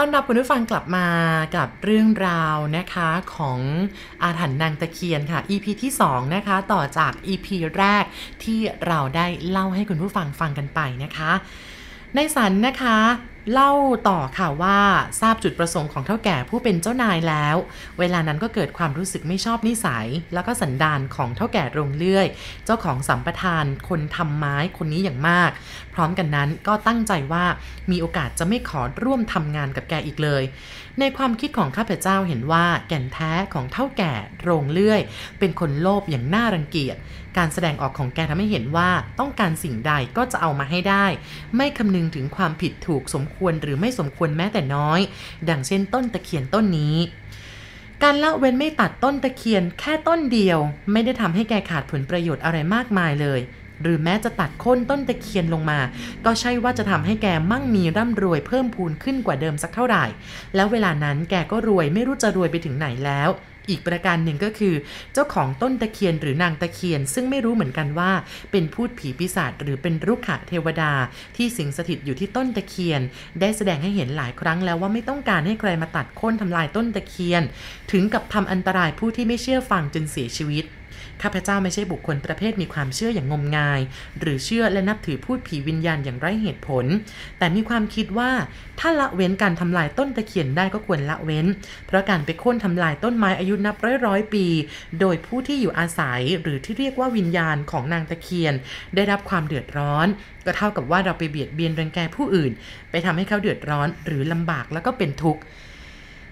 ต้อนรับคุณผู้ฟังกลับมากับเรื่องราวนะคะของอาถรรพ์นางตะเคียนค่ะ EP ที่ 2 นะคะ ต่อจาก EP แรกที่เราได้เล่าให้คุณผู้ฟังฟังกันไปนะคะ ในสันนะคะ เล่าต่อค่ะว่าทราบจุดประสงค์ของเท่าแก่ผู้เป็นเจ้านายแล้ว เวลานั้นก็เกิดความรู้สึกไม่ชอบนิสัย แล้วก็สันดานของเท่าแก่โรงเลื่อย เจ้าของสัมปทานคนทำไม้คนนี้อย่างมาก พร้อมกันนั้นก็ตั้งใจว่ามีโอกาสจะไม่ขอร่วมทำงานกับแกอีกเลย ในความคิดของข้าพเจ้าเห็นว่าแก่นแท้ของเท่าแก่โรงเลื่อย เป็นคนโลภอย่างน่ารังเกียจ การแสดงออกของแกทำให้เห็นว่าต้องการสิ่งใดก็จะเอามาให้ได้ ไม่คำนึงถึงความผิดถูกสมควรหรือไม่สมควรแม้แต่น้อย ดังเช่นต้นตะเคียนต้นนี้การละเว้นไม่ตัดต้นตะเคียนแค่ต้นเดียว ไม่ได้ทำให้แกขาดผลประโยชน์อะไรมากมายเลย หรือแม้จะตัดโค่นต้นตะเคียนลงมา ก็ใช่ว่าจะทำให้แกมั่งมีร่ำรวยเพิ่มพูนขึ้นกว่าเดิมสักเท่าไหร่ แล้วเวลานั้นแกก็รวยไม่รู้จะรวยไปถึงไหนแล้ว อีกประการหนึ่งก็คือ เจ้าของต้นตะเคียนหรือนางตะเคียน ซึ่งไม่รู้เหมือนกันว่า เป็นพูดผีปีศาจหรือเป็นรุกขะเทวดา ที่สิงสถิตอยู่ที่ต้นตะเคียน ได้แสดงให้เห็นหลายครั้งแล้วว่าไม่ต้องการให้ใครมาตัดโค่นทำลายต้นตะเคียน ถึงกับทำอันตรายผู้ที่ไม่เชื่อฟังจนเสียชีวิต ข้าพเจ้าไม่ใช่บุคคลประเภทมีความเชื่ออย่างงมงาย หรือเชื่อและนับถือพูดผีวิญญาณอย่างไร้เหตุผล แต่มีความคิดว่าถ้าละเว้นการทำลายต้นตะเคียนได้ก็ควรละเว้น เพราะการไปโค่นทำลายต้นไม้อายุนับร้อยร้อยปี โดยผู้ที่อยู่อาศัยหรือที่เรียกว่าวิญญาณของนางตะเคียน ได้รับความเดือดร้อน ก็เท่ากับว่าเราไปเบียดเบียนรังแกผู้อื่น ไปทำให้เขาเดือดร้อนหรือลำบากแล้วก็เป็นทุกข์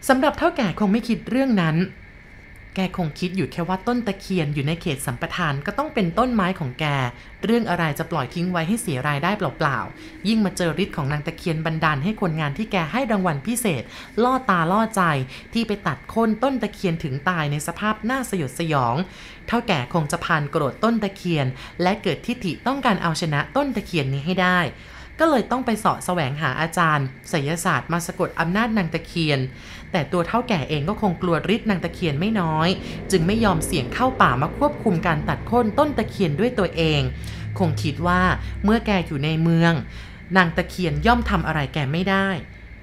สำหรับเท่าแก่คงไม่คิดเรื่องนั้น แกคงคิดอยู่แค่ว่าต้นตะเคียนอยู่ในเขตสัมปทานก็ต้องเป็นต้นไม้ของแก เรื่องอะไรจะปล่อยทิ้งไว้ให้เสียรายได้เปล่าๆ ยิ่งมาเจอฤทธิ์ของนางตะเคียนบันดาลให้คนงานที่แกให้รางวัลพิเศษ ล่อตาล่อใจที่ไปตัดโค่นต้นตะเคียนถึงตายในสภาพน่าสยดสยอง เท่าแก่คงจะพานโกรธต้นตะเคียน และเกิดทิฐิต้องการเอาชนะต้นตะเคียนนี้ให้ได้ ก็เลยต้องไปเสาะแสวงหาอาจารย์ศิลศาสตร์มาสะกดอำนาจนางตะเคียน แต่ตัวเท่าแก่เองก็คงกลัวฤทธิ์นางตะเคียนไม่น้อย จึงไม่ยอมเสี่ยงเข้าป่ามาควบคุมการตัดโค่นต้นตะเคียนด้วยตัวเอง คงคิดว่าเมื่อแกอยู่ในเมือง นางตะเคียนย่อมทำอะไรแกไม่ได้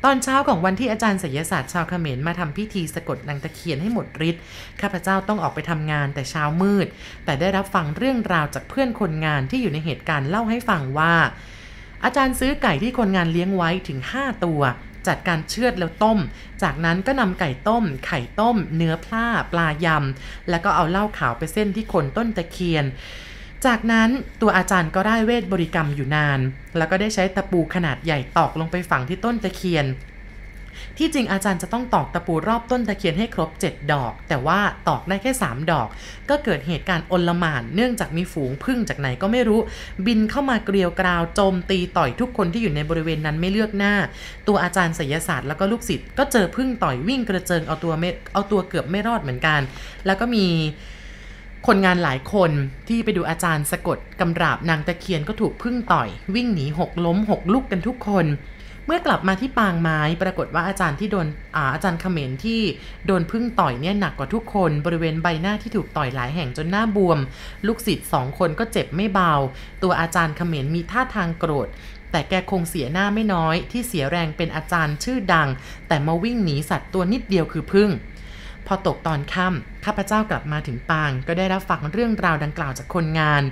ตอนเช้าของวันที่อาจารย์ศิลศาสตร์ชาวเขมรมาทำพิธีสะกดนางตะเคียนให้หมดฤทธิ์ ข้าพเจ้าต้องออกไปทำงานแต่เช้ามืด แต่ได้รับฟังเรื่องราวจากเพื่อนคนงานที่อยู่ในเหตุการณ์เล่าให้ฟังว่า อาจารย์ซื้อไก่ที่คนงานเลี้ยงไว้ถึง 5 ตัว จัดการเชือดแล้วต้ม จากนั้นก็นำไก่ต้ม ไข่ต้ม เนื้อพลาปลายำ แล้วก็เอาเหล้าขาวไปเส้นที่คนต้นตะเคียน จากนั้นตัวอาจารย์ก็ได้เวทบริกรรมอยู่นาน แล้วก็ได้ใช้ตะปูขนาดใหญ่ตอกลงไปฝังที่ต้นตะเคียน ที่จริงอาจารย์จะต้องตอกตะปูรอบต้นตะเคียนให้ครบ 7 ดอก แต่ว่าตอกได้แค่ 3 ดอก ก็เกิดเหตุการณ์อลหม่าน เนื่องจากมีฝูงพึ่งจากไหนก็ไม่รู้ บินเข้ามาเกลียวกราวโจมตีต่อยทุกคนที่อยู่ในบริเวณนั้นไม่เลือกหน้า ตัวอาจารย์ศิลศาสตร์แล้วก็ลูกศิษย์ก็เจอพึ่งต่อยวิ่งกระเจิงเอาตัวไม่เอาตัวเกือบไม่รอดเหมือนกัน แล้วก็มีคนงานหลายคนที่ไปดูอาจารย์สะกดกำราบนางตะเคียนก็ถูกพึ่งต่อย วิ่งหนีหกล้มหกลุกกันทุกคน เมื่อกลับมาที่ปางไม้ปรากฏว่าอาจารย์ที่โดนอาอาจารย์เขมรที่โดนพึ่งต่อยเนี่ยหนักกว่าทุกคน บริเวณใบหน้าที่ถูกต่อยหลายแห่งจนหน้าบวม ลูกศิษย์สองคนก็เจ็บไม่เบา ตัวอาจารย์เขมรมีท่าทางโกรธแต่แกคงเสียหน้าไม่น้อย ที่เสียแรงเป็นอาจารย์ชื่อดัง แต่มาวิ่งหนีสัตว์ตัวนิดเดียวคือพึ่ง พอตกตอนค่ำข้าพเจ้ากลับมาถึงปาง ก็ได้รับฟังเรื่องราวดังกล่าวจากคนงาน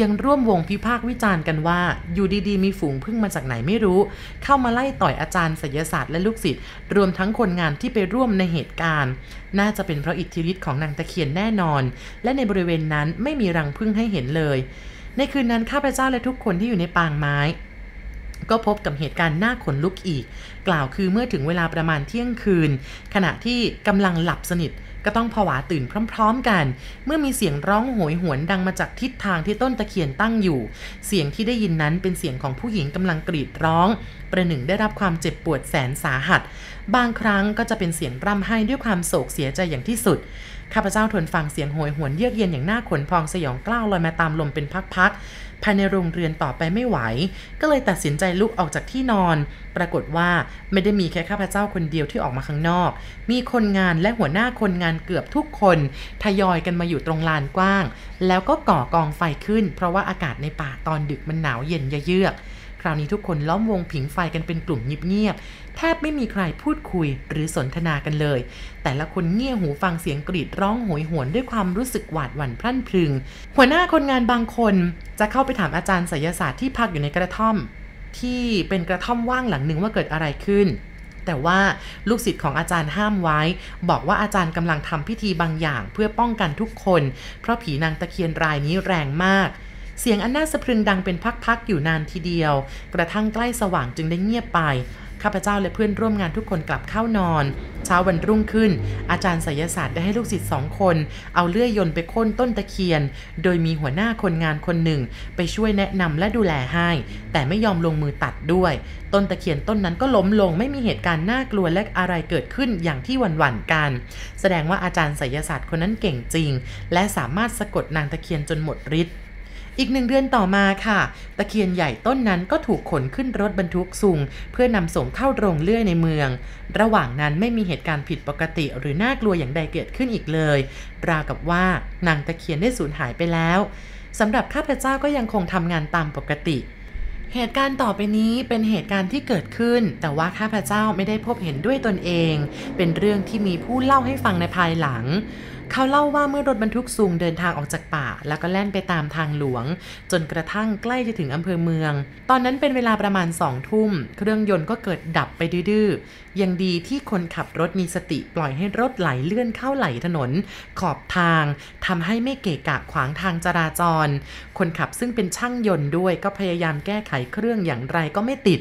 ยังร่วมวงพิพากวิจารณ์กันว่า อยู่ดีๆ มีฝูงพึ่งมาจากไหนไม่รู้ เข้ามาไล่ต่อยอาจารย์ศิลศาสตร์และลูกศิษย์รวมทั้งคนงานที่ไปร่วมในเหตุการณ์ น่าจะเป็นเพราะอิทธิฤทธิ์ของนางตะเคียนแน่นอน และในบริเวณนั้นไม่มีรังพึ่งให้เห็นเลย ในคืนนั้นข้าพเจ้าและทุกคนที่อยู่ในปางไม้ ก็พบกับเหตุการณ์น่าขนลุกอีก กล่าวคือเมื่อถึงเวลาประมาณเที่ยงคืน ขณะที่กำลังหลับสนิทก็ต้องผวาตื่นพร้อม ๆ กัน เมื่อมีเสียงร้องโหยหวนดังมาจากทิศทางที่ต้นตะเคียนตั้งอยู่ เสียงที่ได้ยินนั้นเป็นเสียงของผู้หญิงกำลังกรีดร้อง ประหนึ่งได้รับความเจ็บปวดแสนสาหัส บางครั้งก็จะเป็นเสียงร่ำไห้ด้วยความโศกเสียใจอย่างที่สุด ข้าพเจ้าทนฟังเสียงโหยหวนเยือกเย็นอย่างหน่าขนพองสยองกล้าวลอยมาตามลมเป็นพักๆภายในโรงเรือนต่อไปไม่ไหว ก็เลยตัดสินใจลุกออกจากที่นอน ปรากฏว่าไม่ได้มีแค่ข้าพเจ้าคนเดียวที่ออกมาข้างนอก มีคนงานและหัวหน้าคนงานเกือบทุกคนทยอยกันมาอยู่ตรงลานกว้าง แล้วก็ก่อกองไฟขึ้น เพราะว่าอากาศในป่าตอนดึกมันหนาวเย็นเยือกคราวนี้ทุกคนล้อมวงผิงไฟกันเป็นกลุ่มเงียบ แทบไม่มีใครพูดคุยหรือสนทนากันเลย แต่ละคนเงี่ยหูฟังเสียงกรีดร้องโหยหวนด้วยความรู้สึกหวาดหวั่นพรั่นพรึง หัวหน้าคนงานบางคนจะเข้าไปถามอาจารย์ไสยศาสตร์ที่พักอยู่ในกระท่อม ที่เป็นกระท่อมว่างหลังหนึ่งว่าเกิดอะไรขึ้นแต่ว่าลูกศิษย์ของอาจารย์ห้ามไว้ บอกว่าอาจารย์กำลังทำพิธีบางอย่างเพื่อป้องกันทุกคน เพราะผีนางตะเคียนรายนี้แรงมาก เสียงอันน่าสะพรึงดังเป็นพักๆอยู่นานทีเดียว กระทั่งใกล้สว่างจึงได้เงียบไป ข้าพเจ้าและเพื่อนร่วมงานทุกคนกลับเข้านอน เช้าวันรุ่งขึ้น อาจารย์ไสยศาสตร์ได้ให้ลูกศิษย์สองคน เอาเลื่อยยนต์ไปค่นต้นตะเคียน โดยมีหัวหน้าคนงานคนหนึ่ง ไปช่วยแนะนำและดูแลให้ แต่ไม่ยอมลงมือตัดด้วย ต้นตะเคียนต้นนั้นก็ล้มลงไม่มีเหตุการณ์น่ากลัวและอะไรเกิดขึ้นอย่างที่หวั่นๆกัน แสดงว่าอาจารย์ไสยศาสตร์คนนั้นเก่งจริง และสามารถสะกดนางตะเคียนจนหมดฤทธิ์ อีกหนึ่งเดือนต่อมาค่ะ ตะเคียนใหญ่ต้นนั้นก็ถูกขนขึ้นรถบรรทุกซุง เพื่อนำส่งเข้าโรงเลื่อยในเมือง ระหว่างนั้นไม่มีเหตุการณ์ผิดปกติหรือน่ากลัวอย่างใดเกิดขึ้นอีกเลย ราวกับว่านางตะเคียนได้สูญหายไปแล้วสำหรับข้าพเจ้าก็ยังคงทำงานตามปกติเหตุการณ์ต่อไปนี้เป็นเหตุการณ์ที่เกิดขึ้น แต่ว่าข้าพเจ้าไม่ได้พบเห็นด้วยตนเอง เป็นเรื่องที่มีผู้เล่าให้ฟังในภายหลัง เขาเล่าว่าเมื่อรถบรรทุกสูงเดินทางออกจากป่า แล้วก็แล่นไปตามทางหลวง จนกระทั่งใกล้จะถึงอำเภอเมือง ตอนนั้นเป็นเวลาประมาณสองทุ่ม เครื่องยนต์ก็เกิดดับไปดื้อยังดีที่คนขับรถมีสติปล่อยให้รถไหลเลื่อนเข้าไหลถนน ขอบทางทำให้ไม่เกะกะขวางทางจราจร คนขับซึ่งเป็นช่างยนต์ด้วยก็พยายามแก้ไขเครื่องอย่างไรก็ไม่ติด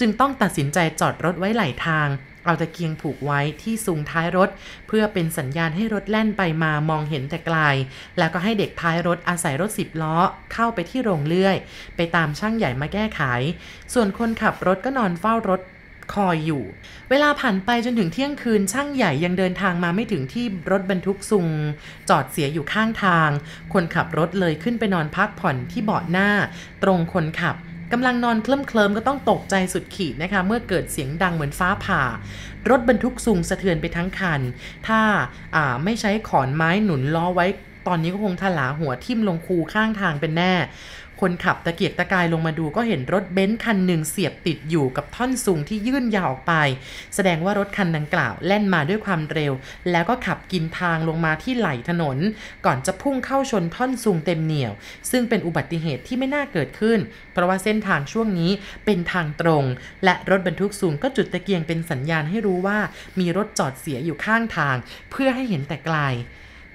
จึงต้องตัดสินใจจอดรถไว้ไหลทาง เอาตะเกียงผูกไว้ที่ซุงท้ายรถ เพื่อเป็นสัญญาณให้รถแล่นไปมามองเห็นแต่ไกล แล้วก็ให้เด็กท้ายรถอาศัยรถสิบล้อ เข้าไปที่โรงเลื่อย ไปตามช่างใหญ่มาแก้ไข ส่วนคนขับรถก็นอนเฝ้ารถคอยอยู่ เวลาผ่านไปจนถึงเที่ยงคืนช่างใหญ่ยังเดินทางมาไม่ถึงที่รถบรรทุกซุง จอดเสียอยู่ข้างทาง คนขับรถเลยขึ้นไปนอนพักผ่อนที่เบาะหน้า ตรงคนขับ กำลังนอนเคลิ้มเคลิมก็ต้องตกใจสุดขีดนะคะ เมื่อเกิดเสียงดังเหมือนฟ้าผ่า รถบรรทุกสูงสะเทือนไปทั้งคัน ถ้าอ่าไม่ใช้ขอนไม้หนุนล้อไว้ตอนนี้ก็คงถลาหัวทิ่มลงคูข้างทางเป็นแน่ คนขับตะเกียกตะกายลงมาดูก็เห็นรถเบนซ์คันหนึ่งเสียบติดอยู่กับท่อนสูงที่ยื่นยาวออกไป แสดงว่ารถคันดังกล่าวแล่นมาด้วยความเร็ว แล้วก็ขับกินทางลงมาที่ไหล่ถนน ก่อนจะพุ่งเข้าชนท่อนสูงเต็มเหนี่ยว ซึ่งเป็นอุบัติเหตุที่ไม่น่าเกิดขึ้น เพราะว่าเส้นทางช่วงนี้เป็นทางตรง และรถบรรทุกสูงก็จุดตะเกียงเป็นสัญญาณให้รู้ว่า มีรถจอดเสียอยู่ข้างทาง เพื่อให้เห็นแต่ไกล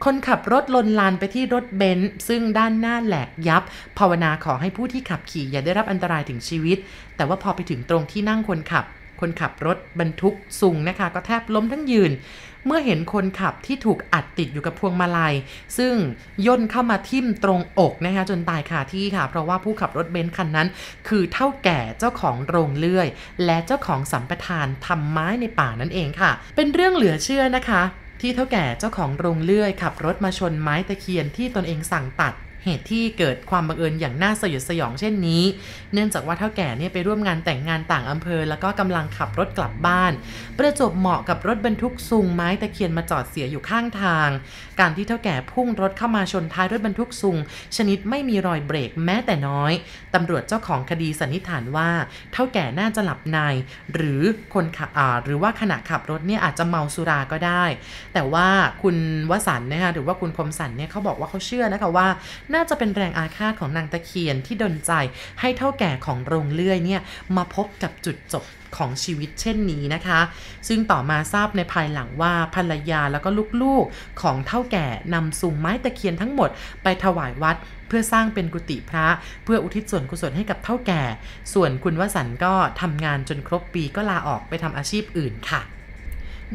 คนขับรถลนลานไปที่รถเบนซ์ซึ่งด้านหน้าแหลกยับ ภาวนาขอให้ผู้ที่ขับขี่อย่าได้รับอันตรายถึงชีวิต แต่ว่าพอไปถึงตรงที่นั่งคนขับ คนขับรถบรรทุกซุงนะคะ ก็แทบล้มทั้งยืน เมื่อเห็นคนขับที่ถูกอัดติดอยู่กับพวงมาลัย ซึ่งย่นเข้ามาทิ่มตรงอกนะคะจนตายคาที่ค่ะ เพราะว่าผู้ขับรถเบนซ์คันนั้น คือเท่าแก่เจ้าของโรงเลื่อย และเจ้าของสัมปทานทำไม้ในป่านั่นเองค่ะ เป็นเรื่องเหลือเชื่อนะคะ ที่เท่าแก่เจ้าของโรงเลื่อยขับรถมาชนไม้ตะเคียนที่ตนเองสั่งตัด เหตุที่เกิดความบังเอิญอย่างน่าสยดสยองเช่นนี้ เนื่องจากว่าเท่าแก่เนี่ยไปร่วมงานแต่งงานต่างอำเภอ แล้วก็กำลังขับรถกลับบ้าน ประจบเหมาะกับรถบรรทุกซุงไม้ตะเคียนมาจอดเสียอยู่ข้างทาง การที่เท่าแก่พุ่งรถเข้ามาชนท้ายรถบรรทุกซุง ชนิดไม่มีรอยเบรกแม้แต่น้อยตำรวจเจ้าของคดีสันนิษฐานว่า เท่าแก่น่าจะหลับใน หรือคนขับอ่าหรือว่าขณะขับรถเนี่ยอาจจะเมาสุราก็ได้ แต่ว่าคุณวสันนะคะหรือว่าคุณคมสันเนี่ยเขาบอกว่าเขาเชื่อนะคะว่าน่าจะเป็นแรงอาฆาตของนางตะเคียนที่ดนใจให้เท่าแก่ของโรงเลื่อยเนี่ยมาพบกับจุดจบของชีวิตเช่นนี้นะคะ ซึ่งต่อมาทราบในภายหลังว่าภรรยาแล้วก็ลูกๆของเท่าแก่นำสุงไม้ตะเคียนทั้งหมดไปถวายวัดเพื่อสร้างเป็นกุฏิพระเพื่ออุทิศส่วนกุศลให้กับเท่าแก่ ส่วนคุณวสันต์ก็ทำงานจนครบปีก็ลาออกไปทำอาชีพอื่นค่ะ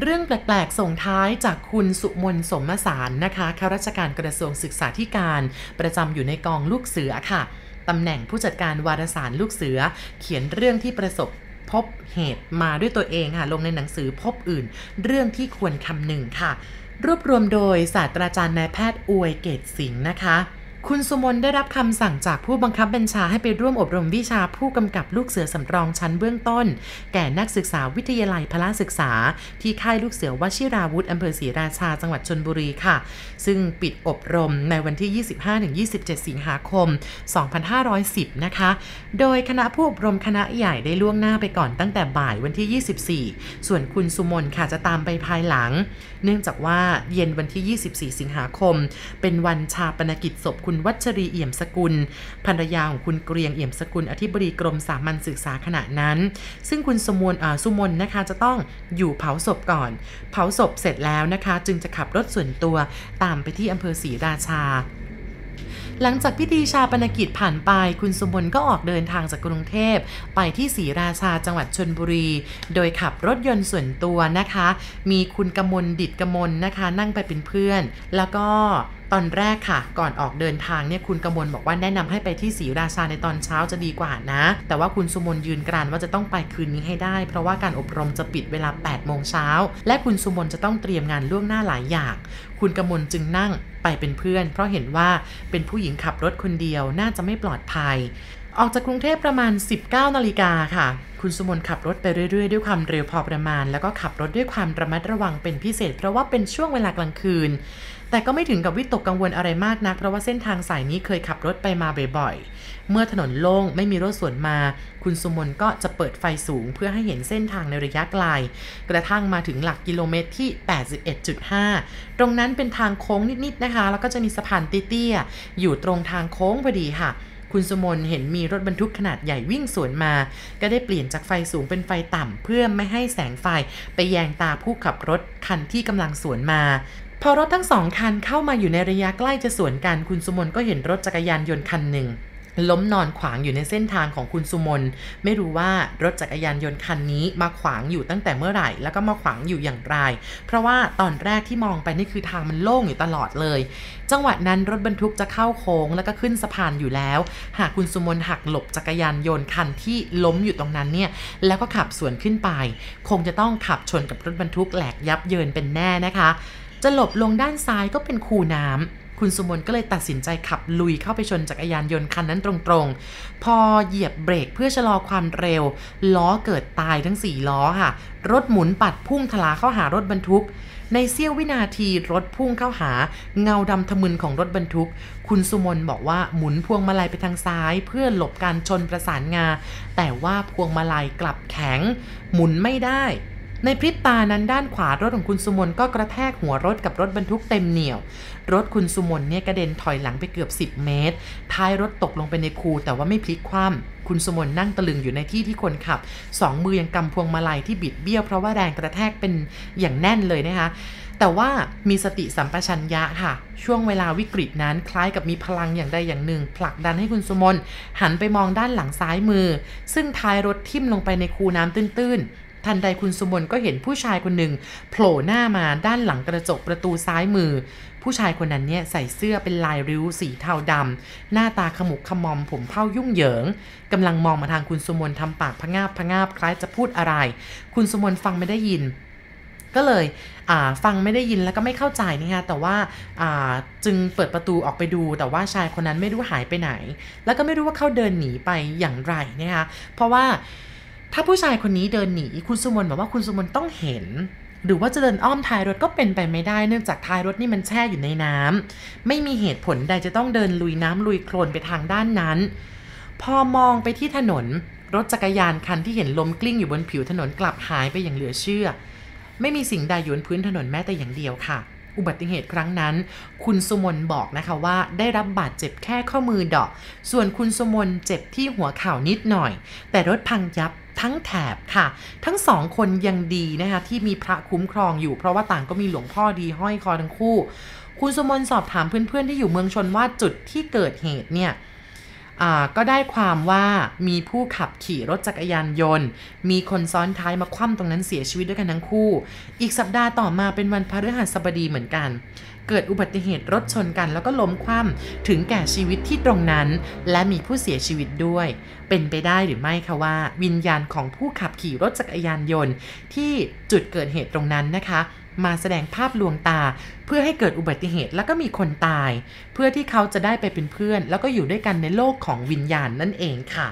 เรื่องแปลกๆ ส่งท้ายจากคุณสุมนสมสารนะคะข้าราชการกระทรวงศึกษาธิการ ประจำอยู่ในกองลูกเสือค่ะตำแหน่งผู้จัดการวารสารลูกเสือ เขียนเรื่องที่ประสบพบเหตุมาด้วยตัวเองค่ะ ลงในหนังสือพบอื่น เรื่องที่ควรคำหนึ่งค่ะ รวบรวมโดยศาสตราจารย์นายแพทย์อวยเกตสิงห์นะคะ คุณสุมนได้รับคำสั่งจากผู้บังคับบัญชาให้ไปร่วมอบรมวิชาผู้กำกับลูกเสือสำรองชั้นเบื้องต้น แก่นักศึกษาวิทยาลัยพละศึกษา ที่ค่ายลูกเสือวชิราวุธอำเภอศรีราชาจังหวัดชนบุรีค่ะ ซึ่งปิดอบรมในวันที่ 25-27 สิงหาคม 2510 นะคะ โดยคณะผู้อบรมคณะใหญ่ได้ล่วงหน้าไปก่อนตั้งแต่บ่ายวันที่ 24 ส่วนคุณสุมนค่ะจะตามไปภายหลัง เนื่องจากว่าเย็นวันที่ 24 สิงหาคม เป็นวันชาปนกิจศพคุณวัชรีเอี่ยมสกุล ภรรยาของคุณเกรียงเอี่ยมสกุล อธิบดีกรมสามัญศึกษาขณะนั้น ซึ่งคุณสมวนสุมนนะคะจะต้องอยู่เผาศพก่อน เผาศพเสร็จแล้วนะคะ จึงจะขับรถส่วนตัวตามไปที่อำเภอศรีราชา หลังจากพิธีชาปนกิจผ่านไป คุณสมบลก็ออกเดินทางจากกรุงเทพ ไปที่ศรีราชาจังหวัดชนบุรี โดยขับรถยนต์ส่วนตัวนะคะ มีคุณกมลดิดกมลนะคะ นั่งไปเป็นเพื่อน แล้วก็ตอนแรกค่ะ ก่อนออกเดินทางเนี่ยคุณกมลบอกว่าแนะนำให้ไปที่ศรีราชาในตอนเช้าจะดีกว่านะ แต่ว่าคุณสุมนยืนกรานว่าจะต้องไปคืนนี้ให้ได้ เพราะว่าการอบรมจะปิดเวลา8โมงเช้าและคุณสุมนจะต้องเตรียมงานล่วงหน้าหลายอย่าง คุณกมลจึงนั่ง ไปเป็นเพื่อน เพราะเห็นว่าเป็นผู้หญิงขับรถคนเดียวน่าจะไม่ปลอดภัย ออกจากกรุงเทพประมาณ 19นาฬิกาค่ะ คุณสุมนขับรถไปเรื่อยๆ ด้วยความเร็วพอประมาณ แล้วก็ขับรถด้วยความระมัดระวังเป็นพิเศษ เพราะว่าเป็นช่วงเวลากลางคืน แต่ก็ไม่ถึงกับวิตกกังวลอะไรมากนัก เพราะว่าเส้นทางสายนี้เคยขับรถไปมาบ่อยๆ เมื่อถนนโล่งไม่มีรถสวนมา คุณสุมนก็จะเปิดไฟสูงเพื่อให้เห็นเส้นทางในระยะไกล กระทั่งมาถึงหลักกิโลเมตรที่ 81.5 ตรงนั้นเป็นทางโค้งนิดๆนะคะ แล้วก็จะมีสะพานเตี้ยๆอยู่ตรงทางโค้งพอดีค่ะ คุณสมนเห็นมีรถบรรทุกขนาดใหญ่วิ่งสวนมา ก็ได้เปลี่ยนจากไฟสูงเป็นไฟต่ำเพื่อไม่ให้แสงไฟไปแยงตาผู้ขับรถคันที่กำลังสวนมาพอรถทั้งสองคันเข้ามาอยู่ในระยะใกล้จะสวนกันคุณสมนก็เห็นรถจักรยานยนต์คันหนึ่ง ล้มนอนขวางอยู่ในเส้นทางของคุณสุมน ไม่รู้ว่ารถจักรยานยนต์คันนี้มาขวางอยู่ตั้งแต่เมื่อไหร่ แล้วก็มาขวางอยู่อย่างไร เพราะว่าตอนแรกที่มองไปนี่คือทางมันโล่งอยู่ตลอดเลย จังหวะนั้นรถบรรทุกจะเข้าโค้งแล้วก็ขึ้นสะพานอยู่แล้ว หากคุณสุมนหักหลบจักรยานยนต์คันที่ล้มอยู่ตรงนั้นเนี่ยแล้วก็ขับสวนขึ้นไป คงจะต้องขับชนกับรถบรรทุกแหลกยับเยินเป็นแน่นะคะ จะหลบลงด้านซ้ายก็เป็นคูน้ำ คุณสุมนก็เลยตัดสินใจขับลุยเข้าไปชนจักรยานยนต์คันนั้นตรงๆ พอเหยียบเบรกเพื่อชะลอความเร็ว ล้อเกิดตายทั้ง 4 ล้อค่ะ รถหมุนปัดพุ่งทะลาเข้าหารถบรรทุก ในเสี้ยววินาทีรถพุ่งเข้าหา เงาดำทะมึนของรถบรรทุก คุณสุมนบอกว่าหมุนพวงมาลัยไปทางซ้าย เพื่อหลบการชนประสานงา แต่ว่าพวงมาลัยกลับแข็ง หมุนไม่ได้ ในพริบตานั้นด้านขวารถของคุณสุมนก็กระแทกหัวรถกับรถบรรทุกเต็มเหนี่ยว รถคุณสุมนเนี่ยกระเด็นถอยหลังไปเกือบ 10 เมตร ท้ายรถตกลงไปในคูแต่ว่าไม่พลิกคว่ำคุณสุมนนั่งตะลึงอยู่ในที่ที่คนขับ สองมือยังกำพวงมาลัยที่บิดเบี้ยวเพราะว่าแรงกระแทกเป็นอย่างแน่นเลยนะคะแต่ว่ามีสติสัมปชัญญะค่ะ ช่วงเวลาวิกฤตนั้นคล้ายกับมีพลังอย่างใดอย่างหนึ่ง ผลักดันให้คุณสมนหันไปมองด้านหลังซ้ายมือ ซึ่งท้ายรถทิ่มลงไปในคูน้ำตื้น ทันใดคุณสุมนก็เห็นผู้ชายคนหนึ่งโผล่หน้ามาด้านหลังกระจกประตูซ้ายมือ ผู้ชายคนนั้นเนี่ยใส่เสื้อเป็นลายริ้วสีเทาดำหน้าตาขมุกขมอมผมเผ้ายุ่งเหยิงกำลังมองมาทางคุณสุมนทำปากพงาบพงาบคล้ายจะพูดอะไร คุณสุมนฟังไม่ได้ยินก็เลยฟังไม่ได้ยินแล้วก็ไม่เข้าใจนะคะแต่ว่าจึงเปิดประตูออกไปดู แต่ว่าชายคนนั้นไม่รู้หายไปไหน แล้วก็ไม่รู้ว่าเขาเดินหนีไปอย่างไรนะคะเพราะว่า ถ้าผู้ชายคนนี้เดินหนีคุณสุมนบอกว่าคุณสุมนต้องเห็น หรือว่าจะเดินอ้อมท้ายรถก็เป็นไปไม่ได้เนื่องจากท้ายรถนี่มันแช่อยู่ในน้ำไม่มีเหตุผลใดจะต้องเดินลุยน้ำลุยโคลนไปทางด้านนั้น พอมองไปที่ถนน รถจักรยานคันที่เห็นล้มกลิ้งอยู่บนผิวถนนกลับหายไปอย่างเหลือเชื่อ ไม่มีสิ่งใดอยู่บนพื้นถนนแม้แต่อย่างเดียวค่ะอุบัติเหตุครั้งนั้น คุณสุมนบอกนะคะว่าได้รับบาดเจ็บแค่ข้อมือดอก ส่วนคุณสุมนเจ็บที่หัวเข่านิดหน่อย แต่รถพังยับ ทั้งแถบค่ะ ทั้งสองคนยังดีนะคะที่มีพระคุ้มครองอยู่เพราะว่าต่างก็มีหลวงพ่อดีห้อยคอทั้งคู่ คุณสมนสอบถามเพื่อนๆที่อยู่เมืองชนว่าจุดที่เกิดเหตุเนี่ย ก็ได้ความว่ามีผู้ขับขี่รถจักรยานยนต์ มีคนซ้อนท้ายมาคว่ำตรงนั้นเสียชีวิตด้วยกันทั้งคู่ อีกสัปดาห์ต่อมาเป็นวันพฤหัสบดีเหมือนกัน เกิดอุบัติเหตุรถชนกันแล้วก็ล้มคว่ำถึงแก่ชีวิตที่ตรงนั้น และมีผู้เสียชีวิตด้วย เป็นไปได้หรือไม่คะว่า วิญญาณของผู้ขับขี่รถจักรยานยนต์ ที่จุดเกิดเหตุตรงนั้นนะคะ มาแสดงภาพลวงตา เพื่อให้เกิดอุบัติเหตุแล้วก็มีคนตาย เพื่อที่เขาจะได้ไปเป็นเพื่อน แล้วก็อยู่ด้วยกันในโลกของวิญญาณนั่นเองค่ะ